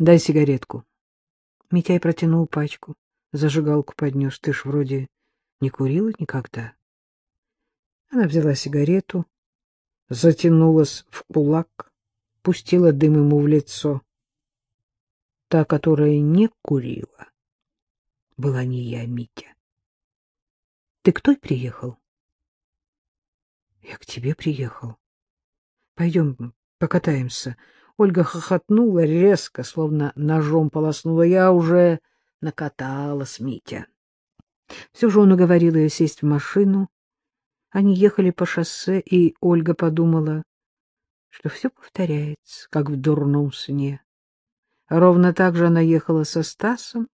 Дай сигаретку. Митяй протянул пачку, зажигалку поднес. Ты ж вроде не курила никогда. Она взяла сигарету, затянулась в кулак, пустила дым ему в лицо. Та, которая не курила, была не я, Митя. Ты к той приехал? Я к тебе приехал. Пойдем покатаемся. Ольга хохотнула резко, словно ножом полоснула. Я уже накаталась, Митя. Все же он уговорил ее сесть в машину. Они ехали по шоссе, и Ольга подумала, что все повторяется, как в дурном сне. Ровно так же она ехала со Стасом.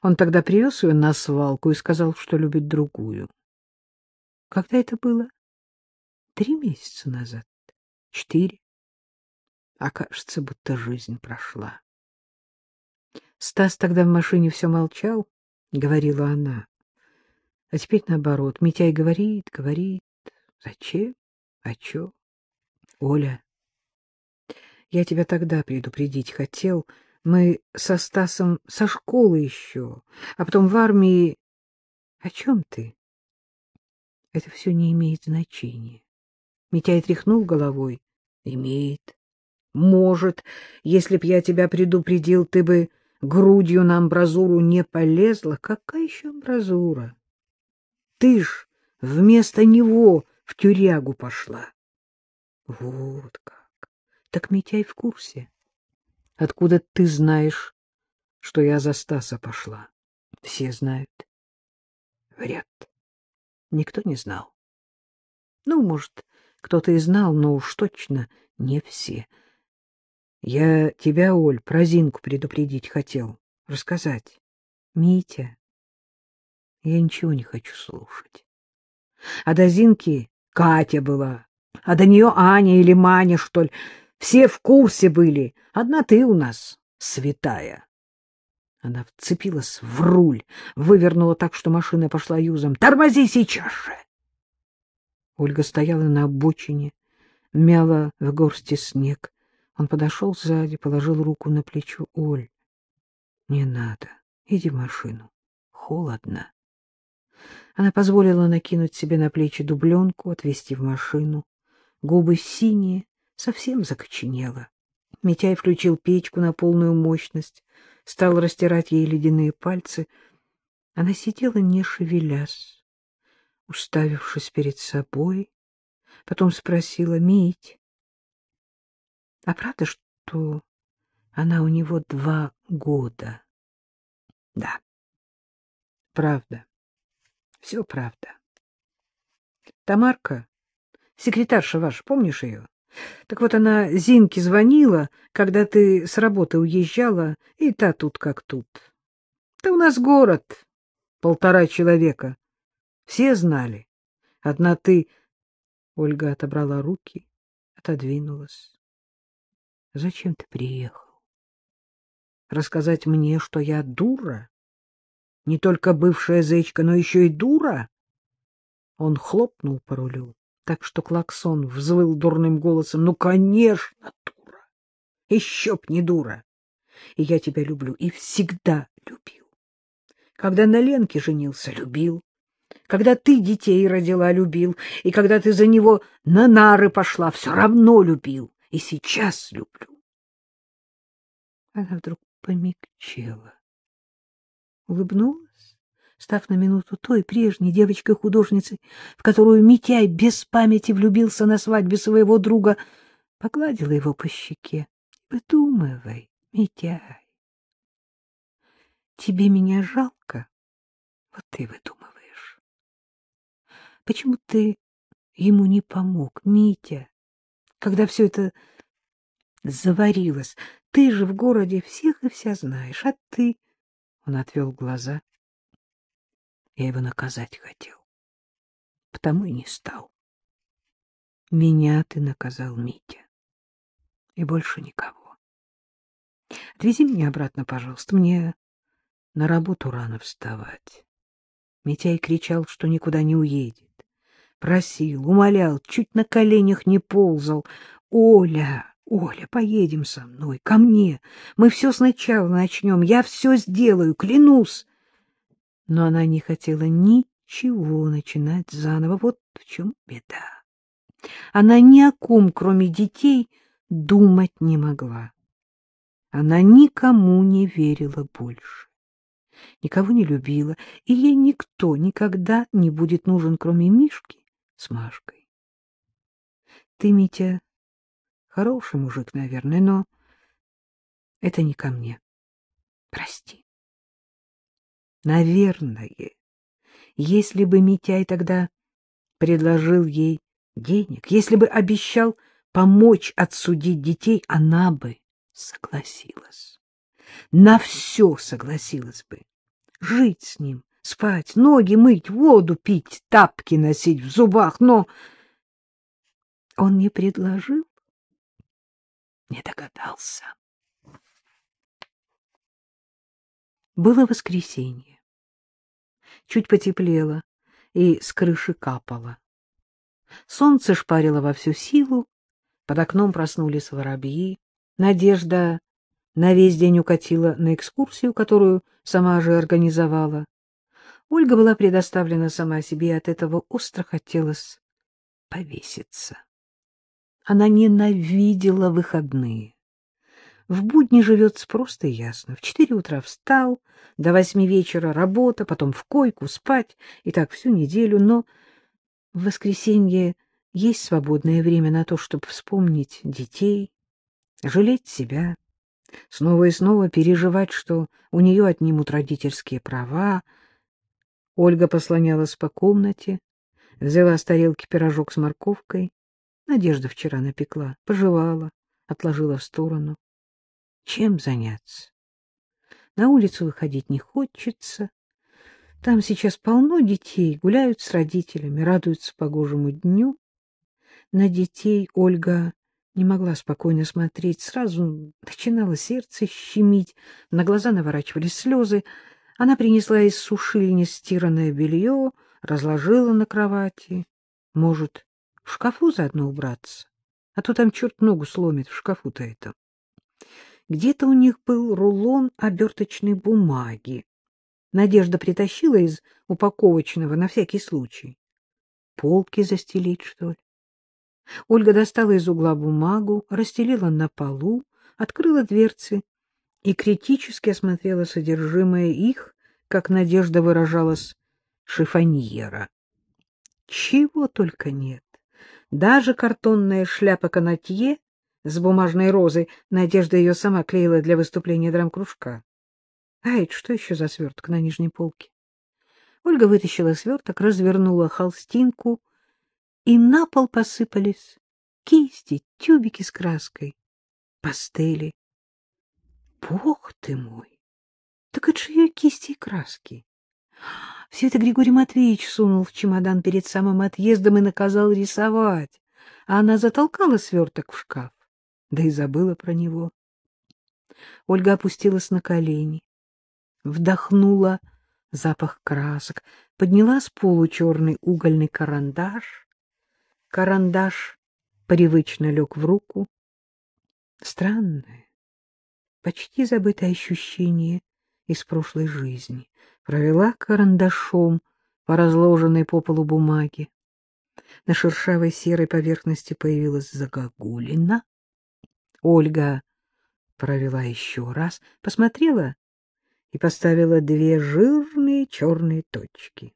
Он тогда привез ее на свалку и сказал, что любит другую. Когда это было? Три месяца назад? Четыре? А кажется, будто жизнь прошла. Стас тогда в машине все молчал, — говорила она. А теперь наоборот. Митяй говорит, говорит. Зачем? А чё? Оля, я тебя тогда предупредить хотел. Мы со Стасом со школы еще, а потом в армии... О чем ты? Это все не имеет значения. Митяй тряхнул головой. Имеет. Может, если б я тебя предупредил, ты бы грудью на амбразуру не полезла. Какая еще амбразура? Ты ж вместо него в тюрягу пошла. Вот как. Так Митяй в курсе. Откуда ты знаешь, что я за Стаса пошла? Все знают. Вряд. Никто не знал. Ну, может, кто-то и знал, но уж точно не все. Я тебя, Оль, про Зинку предупредить хотел, рассказать. Митя, я ничего не хочу слушать. А до Зинки Катя была, а до нее Аня или Маня, что ли. Все в курсе были. Одна ты у нас святая. Она вцепилась в руль, вывернула так, что машина пошла юзом. «Тормози сейчас же!» Ольга стояла на обочине, мяла в горсти снег. Он подошел сзади, положил руку на плечо. «Оль, не надо, иди в машину, холодно». Она позволила накинуть себе на плечи дубленку, отвезти в машину. Губы синие, совсем закоченела. Митяй включил печку на полную мощность, стал растирать ей ледяные пальцы. Она сидела, не шевелясь, уставившись перед собой. Потом спросила, Мить, а правда, что она у него два года? Да, правда. Все правда. Тамарка, секретарша ваша, помнишь ее? Так вот она Зинке звонила, когда ты с работы уезжала, и та тут как тут. Да у нас город, полтора человека. Все знали. Одна ты... Ольга отобрала руки, отодвинулась. Зачем ты приехал? Рассказать мне, что я дура? Не только бывшая зечка, но еще и дура? Он хлопнул по рулю, так что клаксон взвыл дурным голосом. Ну, конечно, дура! Еще б не дура! И я тебя люблю, и всегда любил. Когда на Ленке женился, любил. Когда ты детей родила, любил. И когда ты за него на нары пошла, все равно любил. И сейчас люблю. Она вдруг помягчела улыбнулась, став на минуту той прежней девочкой-художницей, в которую Митяй без памяти влюбился на свадьбе своего друга, погладила его по щеке. — Выдумывай, Митяй. Тебе меня жалко? Вот ты выдумываешь. Почему ты ему не помог, Митя, когда все это заварилось? Ты же в городе всех и вся знаешь, а ты... Он отвел глаза. Я его наказать хотел. Потому и не стал. Меня ты наказал, Митя. И больше никого. Отвези меня обратно, пожалуйста. Мне на работу рано вставать. Митяй кричал, что никуда не уедет. Просил, умолял, чуть на коленях не ползал. Оля, Оля, поедем со мной, ко мне. Мы все сначала начнем. Я все сделаю, клянусь. Но она не хотела ничего начинать заново. Вот в чем беда. Она ни о ком, кроме детей, думать не могла. Она никому не верила больше, никого не любила, и ей никто никогда не будет нужен, кроме Мишки с Машкой. Ты, Митя, хороший мужик, наверное, но это не ко мне. Прости. Наверное, если бы Митяй тогда предложил ей денег, если бы обещал помочь отсудить детей, она бы согласилась. На все согласилась бы. Жить с ним, спать, ноги мыть, воду пить, тапки носить в зубах, но он не предложил, не догадался. Было воскресенье. Чуть потеплело, и с крыши капало. Солнце шпарило во всю силу, под окном проснулись воробьи. Надежда на весь день укатила на экскурсию, которую сама же организовала. Ольга была предоставлена сама себе, и от этого остро хотелось повеситься. Она ненавидела выходные. В будни живется просто и ясно. В четыре утра встал, до восьми вечера работа, потом в койку спать, и так всю неделю, но в воскресенье есть свободное время на то, чтобы вспомнить детей, жалеть себя, снова и снова переживать, что у нее отнимут родительские права. Ольга послонялась по комнате, взяла с тарелки пирожок с морковкой. Надежда вчера напекла, пожевала, отложила в сторону. Чем заняться? На улицу выходить не хочется. Там сейчас полно детей, гуляют с родителями, радуются погожему дню. На детей Ольга не могла спокойно смотреть. Сразу начинало сердце щемить, на глаза наворачивались слезы. Она принесла из сушильни стиранное белье, разложила на кровати. Может, в шкафу заодно убраться? А то там черт ногу сломит в шкафу-то это. Где-то у них был рулон оберточной бумаги. Надежда притащила из упаковочного на всякий случай. Полки застелить, что ли? Ольга достала из угла бумагу, расстелила на полу, открыла дверцы и критически осмотрела содержимое их, как Надежда выражалась, шифоньера. Чего только нет. Даже картонная шляпа канатье с бумажной розой, Надежда ее сама клеила для выступления драм-кружка. А это что еще за сверток на нижней полке? Ольга вытащила сверток, развернула холстинку, и на пол посыпались кисти, тюбики с краской, пастели. Бог ты мой! Так это же ее кисти и краски. Все это Григорий Матвеевич сунул в чемодан перед самым отъездом и наказал рисовать, а она затолкала сверток в шкаф, да и забыла про него. Ольга опустилась на колени, вдохнула запах красок, подняла с полу черный угольный карандаш. Карандаш привычно лег в руку. Странное, почти забытое ощущение из прошлой жизни. Провела карандашом по разложенной по полу бумаге. На шершавой серой поверхности появилась загогулина. Ольга провела еще раз, посмотрела и поставила две жирные черные точки.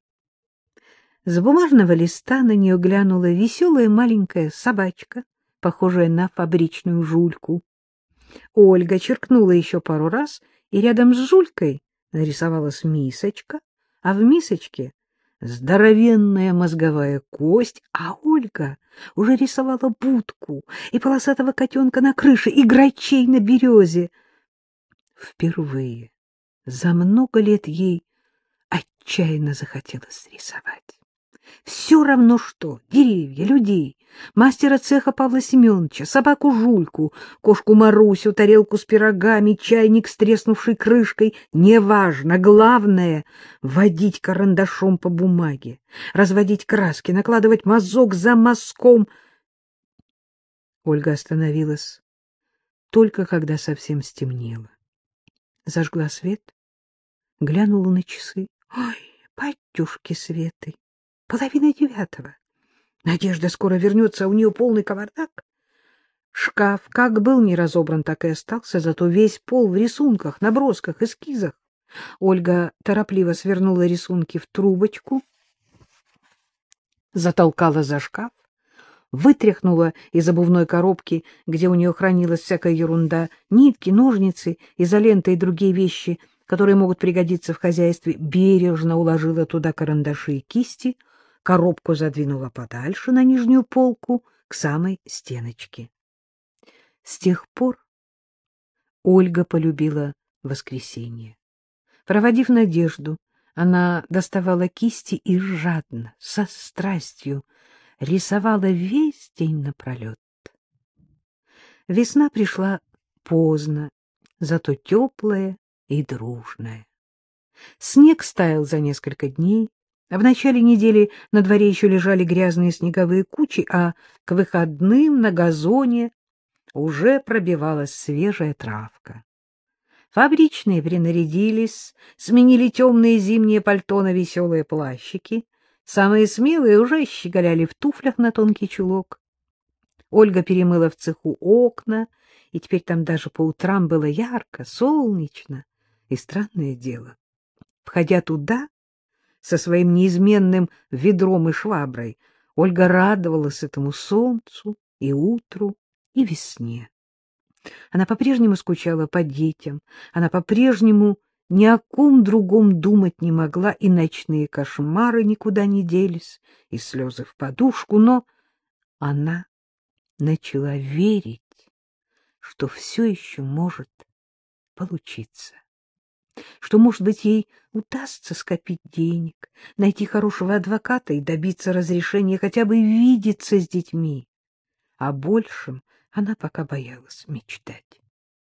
С бумажного листа на нее глянула веселая маленькая собачка, похожая на фабричную жульку. Ольга черкнула еще пару раз, и рядом с жулькой нарисовалась мисочка, а в мисочке здоровенная мозговая кость, а Ольга уже рисовала будку и полосатого котенка на крыше, и грачей на березе. Впервые за много лет ей отчаянно захотелось рисовать. Все равно что, деревья, людей, мастера цеха Павла Семеновича, собаку Жульку, кошку Марусю, тарелку с пирогами, чайник с треснувшей крышкой, неважно, главное — водить карандашом по бумаге, разводить краски, накладывать мазок за мазком. Ольга остановилась только когда совсем стемнело. Зажгла свет, глянула на часы. Ой, батюшки Светы, половина девятого. Надежда скоро вернется, а у нее полный кавардак. Шкаф как был не разобран, так и остался, зато весь пол в рисунках, набросках, эскизах. Ольга торопливо свернула рисунки в трубочку, затолкала за шкаф, вытряхнула из обувной коробки, где у нее хранилась всякая ерунда, нитки, ножницы, изолента и другие вещи, которые могут пригодиться в хозяйстве, бережно уложила туда карандаши и кисти, коробку задвинула подальше на нижнюю полку к самой стеночке. С тех пор Ольга полюбила воскресенье. Проводив Надежду, она доставала кисти и жадно, со страстью, рисовала весь день напролет. Весна пришла поздно, зато теплая и дружная. Снег стаял за несколько дней, в начале недели на дворе еще лежали грязные снеговые кучи, а к выходным на газоне уже пробивалась свежая травка. Фабричные принарядились, сменили темные зимние пальто на веселые плащики. Самые смелые уже щеголяли в туфлях на тонкий чулок. Ольга перемыла в цеху окна, и теперь там даже по утрам было ярко, солнечно. И странное дело, входя туда, со своим неизменным ведром и шваброй, Ольга радовалась этому солнцу и утру, и весне. Она по-прежнему скучала по детям, она по-прежнему ни о ком другом думать не могла, и ночные кошмары никуда не делись, и слезы в подушку, но она начала верить, что все еще может получиться, что, может быть, ей удастся скопить денег, найти хорошего адвоката и добиться разрешения хотя бы видеться с детьми. О большем она пока боялась мечтать.